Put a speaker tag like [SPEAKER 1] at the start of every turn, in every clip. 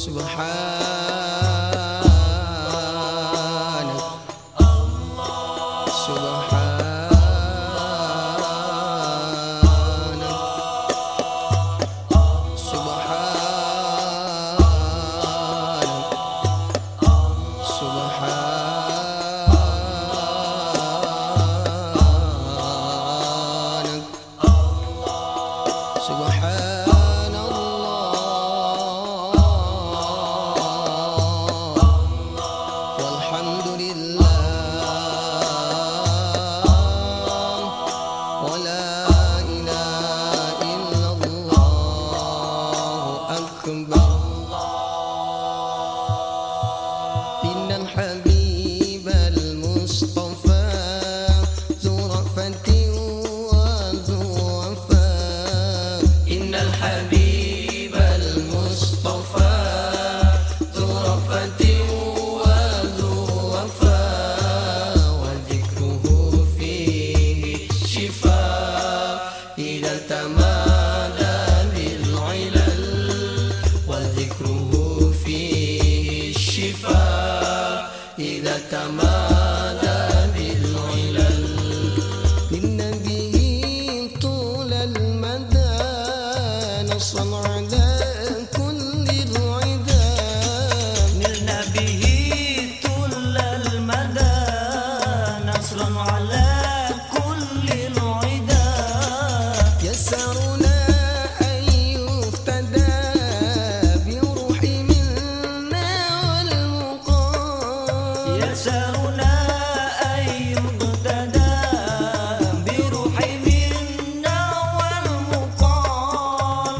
[SPEAKER 1] سبحانك. الله سبحانك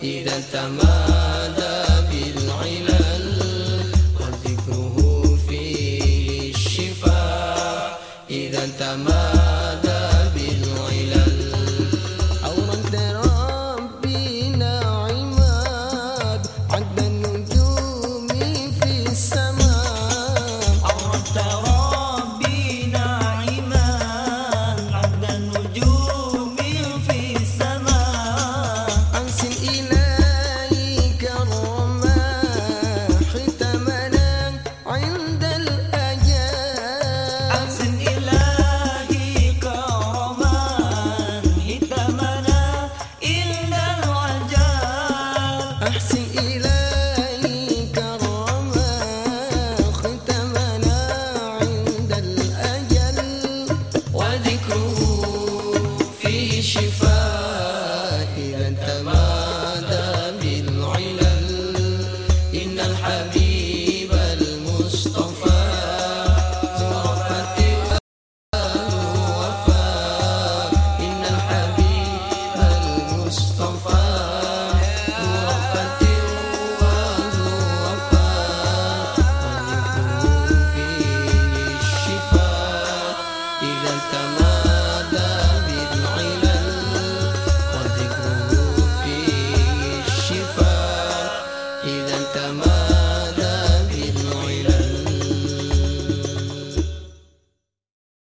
[SPEAKER 1] y del tamaño. وذكره فيه شفاء.